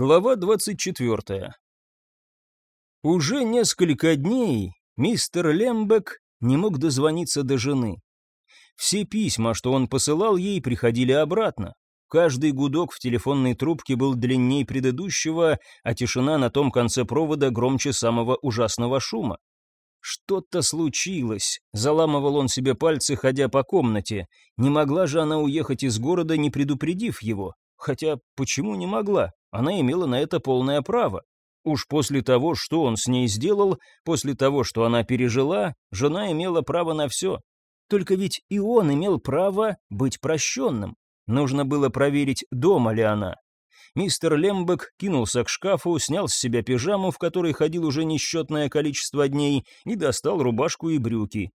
Глава 24. Уже несколько дней мистер Лембек не мог дозвониться до жены. Все письма, что он посылал ей, приходили обратно. Каждый гудок в телефонной трубке был длиннее предыдущего, а тишина на том конце провода громче самого ужасного шума. Что-то случилось, заламывал он себе пальцы, ходя по комнате. Не могла же она уехать из города, не предупредив его. Хотя почему не могла? Она имела на это полное право. Уж после того, что он с ней сделал, после того, что она пережила, жена имела право на все. Только ведь и он имел право быть прощенным. Нужно было проверить, дома ли она. Мистер Лембек кинулся к шкафу, снял с себя пижаму, в которой ходил уже несчетное количество дней, и достал рубашку и брюки.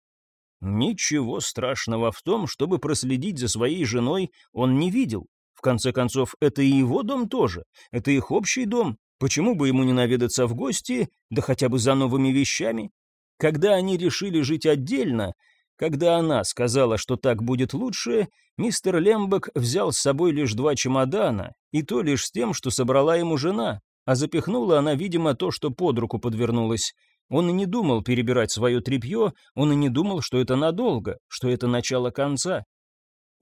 Ничего страшного в том, чтобы проследить за своей женой, он не видел. В конце концов, это и его дом тоже, это их общий дом. Почему бы ему не наведаться в гости, да хотя бы за новыми вещами? Когда они решили жить отдельно, когда она сказала, что так будет лучше, мистер Лембек взял с собой лишь два чемодана, и то лишь с тем, что собрала ему жена, а запихнула она, видимо, то, что под руку подвернулось. Он и не думал перебирать свое тряпье, он и не думал, что это надолго, что это начало конца.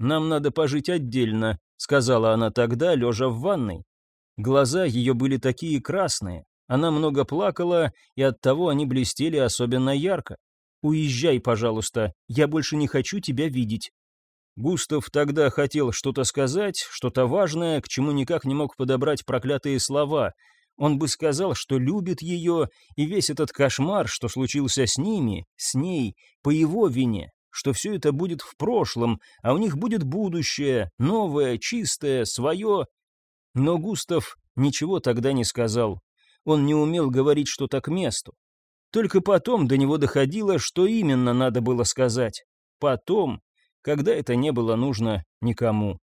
«Нам надо пожить отдельно», — сказала она тогда, лежа в ванной. Глаза ее были такие красные, она много плакала, и оттого они блестели особенно ярко. «Уезжай, пожалуйста, я больше не хочу тебя видеть». Густав тогда хотел что-то сказать, что-то важное, к чему никак не мог подобрать проклятые слова. Он бы сказал, что любит ее, и весь этот кошмар, что случился с ними, с ней, по его вине, что все это будет в прошлом, а у них будет будущее, новое, чистое, свое. Но Густав ничего тогда не сказал. Он не умел говорить что-то к месту. Только потом до него доходило, что именно надо было сказать. Потом, когда это не было нужно никому.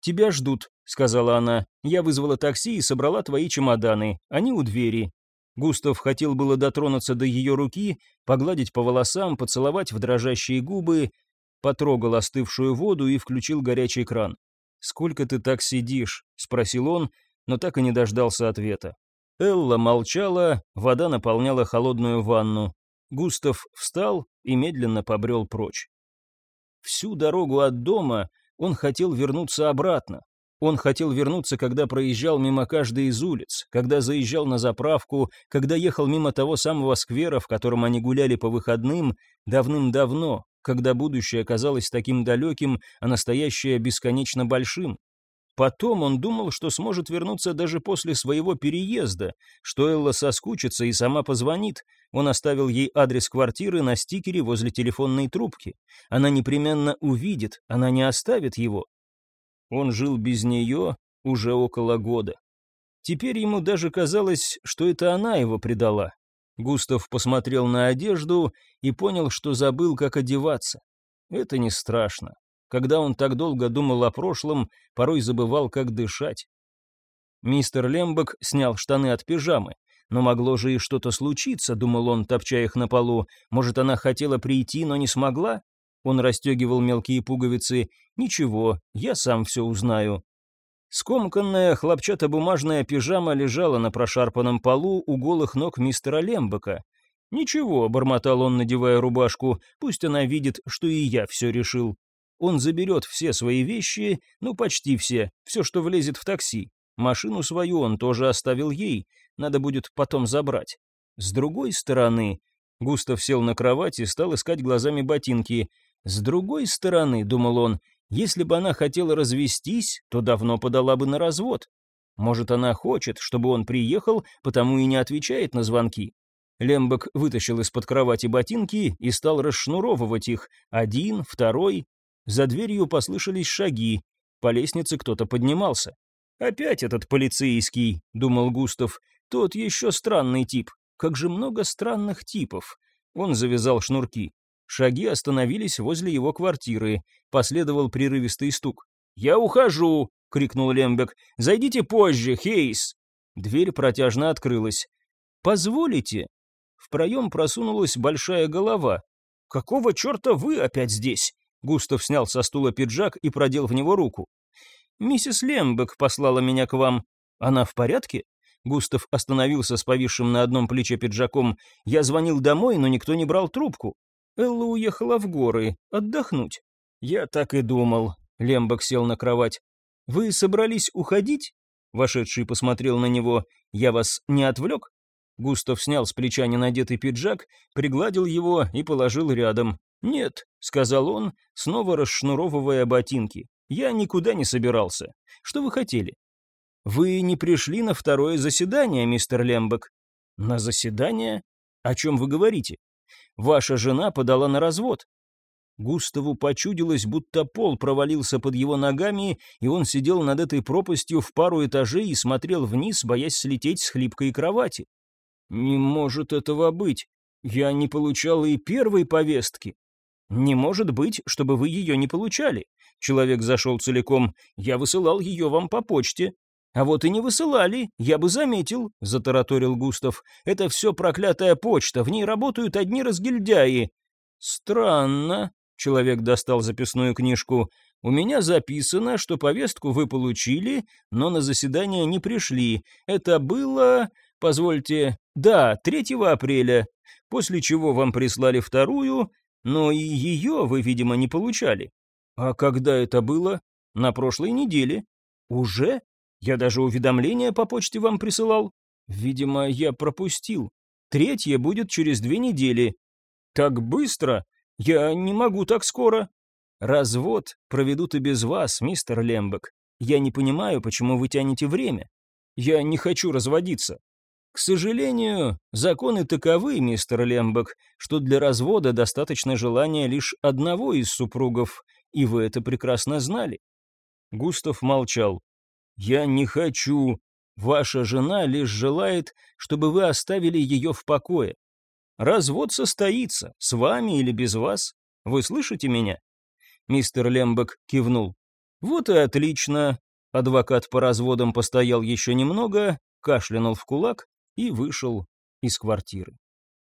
«Тебя ждут», — сказала она. «Я вызвала такси и собрала твои чемоданы. Они у двери. Густав хотел было дотронуться до ее руки, погладить по волосам, поцеловать в дрожащие губы, потрогал остывшую воду и включил горячий кран. «Сколько ты так сидишь?» — спросил он, но так и не дождался ответа. Элла молчала, вода наполняла холодную ванну. Густав встал и медленно побрел прочь. Всю дорогу от дома он хотел вернуться обратно, он хотел вернуться, когда проезжал мимо каждой из улиц, когда заезжал на заправку, когда ехал мимо того самого сквера, в котором они гуляли по выходным, давным-давно, когда будущее казалось таким далеким, а настоящее бесконечно большим. Потом он думал, что сможет вернуться даже после своего переезда, что Элла соскучится и сама позвонит. Он оставил ей адрес квартиры на стикере возле телефонной трубки. Она непременно увидит, она не оставит его. Он жил без нее уже около года. Теперь ему даже казалось, что это она его предала. Густав посмотрел на одежду и понял, что забыл, как одеваться. Это не страшно. Когда он так долго думал о прошлом, порой забывал, как дышать. Мистер Лембок снял штаны от пижамы. Но могло же и что-то случиться, думал он, топча их на полу. Может, она хотела прийти, но не смогла? Он расстегивал мелкие пуговицы. «Ничего, я сам все узнаю». Скомканная хлопчатобумажная пижама лежала на прошарпанном полу у голых ног мистера Лембека. «Ничего», — бормотал он, надевая рубашку, — «пусть она видит, что и я все решил». Он заберет все свои вещи, ну почти все, все, что влезет в такси. Машину свою он тоже оставил ей, надо будет потом забрать. С другой стороны, Густав сел на кровать и стал искать глазами ботинки. С другой стороны, думал он, если бы она хотела развестись, то давно подала бы на развод. Может, она хочет, чтобы он приехал, потому и не отвечает на звонки. Лембок вытащил из-под кровати ботинки и стал расшнуровывать их. Один, второй. За дверью послышались шаги. По лестнице кто-то поднимался. «Опять этот полицейский», — думал Густав. «Тот еще странный тип. Как же много странных типов». Он завязал шнурки. Шаги остановились возле его квартиры. Последовал прерывистый стук. «Я ухожу!» — крикнул Лембек. «Зайдите позже, Хейс!» Дверь протяжно открылась. «Позволите?» В проем просунулась большая голова. «Какого черта вы опять здесь?» Густав снял со стула пиджак и продел в него руку. «Миссис Лембек послала меня к вам». Она в порядке? Густав остановился с повисшим на одном плече пиджаком. Я звонил домой, но никто не брал трубку. Элла уехала в горы, отдохнуть. Я так и думал. Лембок сел на кровать. Вы собрались уходить? Вошедший посмотрел на него. Я вас не отвлек? Густав снял с плеча ненадетый пиджак, пригладил его и положил рядом. «Нет», — сказал он, снова расшнуровывая ботинки. «Я никуда не собирался. Что вы хотели?» «Вы не пришли на второе заседание, мистер Лембек?» «На заседание? О чем вы говорите?» «Ваша жена подала на развод». Густаву почудилось, будто пол провалился под его ногами, и он сидел над этой пропастью в пару этажей и смотрел вниз, боясь слететь с хлипкой кровати. «Не может этого быть. Я не получал и первой повестки». «Не может быть, чтобы вы ее не получали». Человек зашел целиком. «Я высылал ее вам по почте». «А вот и не высылали, я бы заметил», — затараторил Густав. «Это все проклятая почта, в ней работают одни разгильдяи». «Странно», — человек достал записную книжку. «У меня записано, что повестку вы получили, но на заседание не пришли. Это было, позвольте, да, 3 апреля, после чего вам прислали вторую, но и ее вы, видимо, не получали. А когда это было? На прошлой неделе. Уже? Я даже уведомление по почте вам присылал. Видимо, я пропустил. Третье будет через две недели. Так быстро? Я не могу так скоро. Развод проведут и без вас, мистер Лембек. Я не понимаю, почему вы тянете время. Я не хочу разводиться. К сожалению, законы таковы, мистер Лембек, что для развода достаточно желания лишь одного из супругов, и вы это прекрасно знали. Густав молчал. «Я не хочу. Ваша жена лишь желает, чтобы вы оставили ее в покое. Развод состоится, с вами или без вас. Вы слышите меня?» Мистер Лембек кивнул. «Вот и отлично». Адвокат по разводам постоял еще немного, кашлянул в кулак и вышел из квартиры.